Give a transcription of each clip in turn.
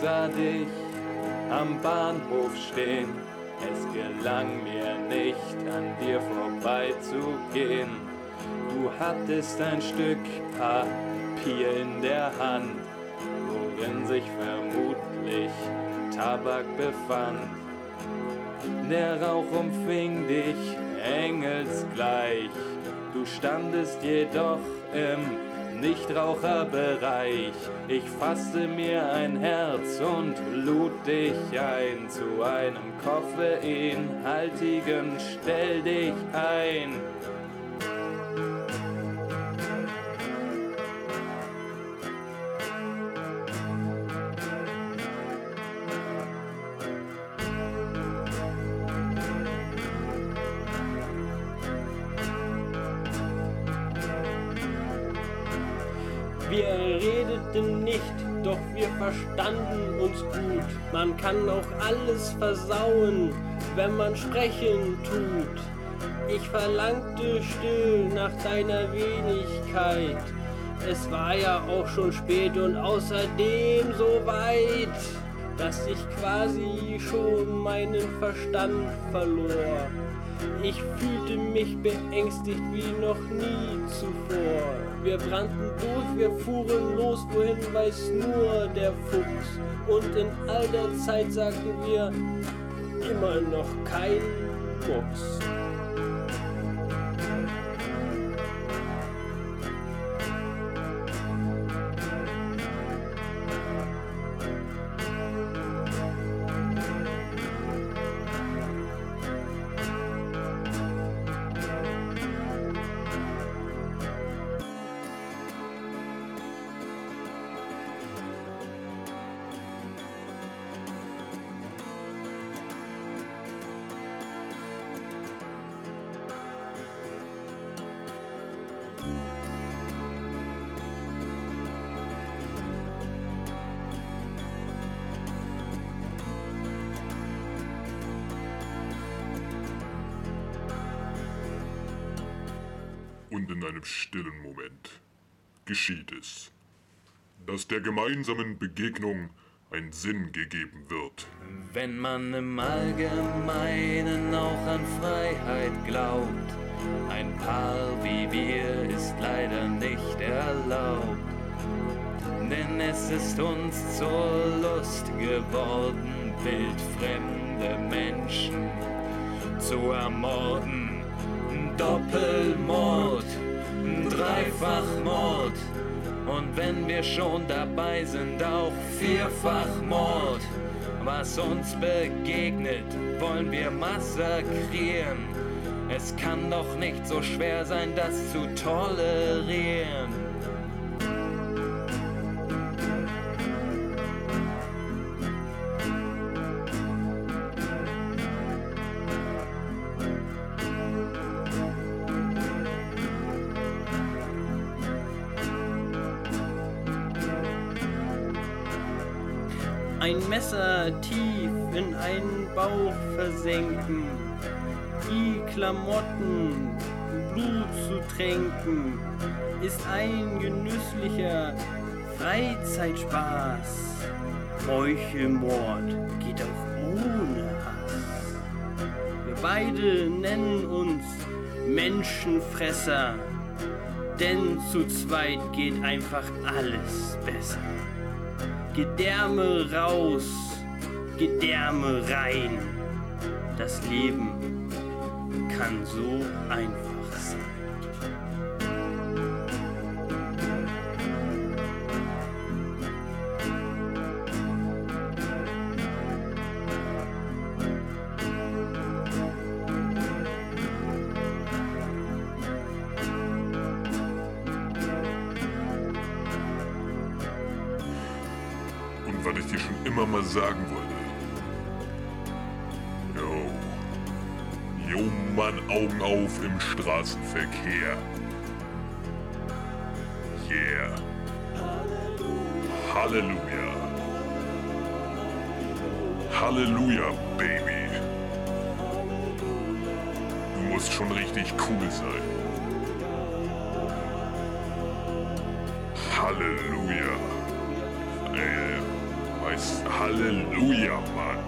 sah dich am Bahnhof stehen. Es gelang mir nicht, an dir vorbeizugehen. Du hattest ein Stück Papier in der Hand, worin sich vermutlich Tabak befand. Der Rauch umfing dich engelsgleich, du standest jedoch im Nichtraucherbereich. Ich fasste mir ein Herz und lud dich ein zu einem koffeinhaltigen Stell dich ein. Wir redeten nicht, doch wir verstanden uns gut. Man kann auch alles versauen, wenn man sprechen tut. Ich verlangte still nach deiner Wenigkeit. Es war ja auch schon spät und außerdem so weit, dass ich quasi schon meinen Verstand verlor. Ich fühlte mich beängstigt wie noch nie zuvor. Wir brannten durch, wir fuhren los, wohin weiß nur der Fuchs. Und in all der Zeit sagten wir immer noch kein Mucks. Und in einem stillen Moment geschieht es, dass der gemeinsamen Begegnung ein Sinn gegeben wird. Wenn man im Allgemeinen auch an Freiheit glaubt, ein Paar wie wir ist leider nicht erlaubt. Denn es ist uns zur Lust geworden, wildfremde Menschen zu ermorden. Doppelmord, Dreifachmord und wenn wir schon dabei sind, auch Vierfachmord. Was uns begegnet, wollen wir massakrieren. Es kann doch nicht so schwer sein, das zu tolerieren. Ein Messer tief in einen Bauch versenken, die Klamotten Blut zu tränken, ist ein genüsslicher Freizeitspaß. Meuchelmord geht auch ohne Hass. Wir beide nennen uns Menschenfresser, denn zu zweit geht einfach alles besser. Gedärme raus, Gedärme rein. Das Leben kann so einfach sein. Dir schon immer mal sagen wollte. Yo. Yo, Mann, Augen auf im Straßenverkehr. Yeah. Halleluja. Halleluja, Baby. Du musst schon richtig cool sein. Halleluja. Ey, heißt Halleluja, Mann.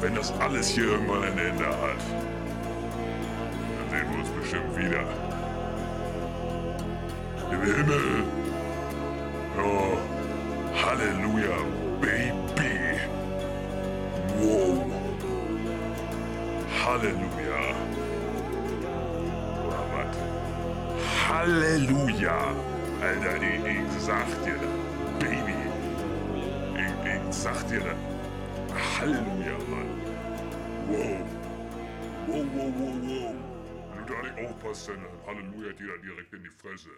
Wenn das alles hier irgendwann ein Ende hat, dann sehen wir uns bestimmt wieder. Im Himmel. Oh, Halleluja, Baby. Wow. Halleluja. Oh? Halleluja. Alter, ich, ich sag dir. Baby. Ich, ich sag dir das. Halleluja, Mann. Wow. Wow, wow, wow, wow. Wenn du da nicht aufpasst, dann Halleluja dir direkt in die Fresse.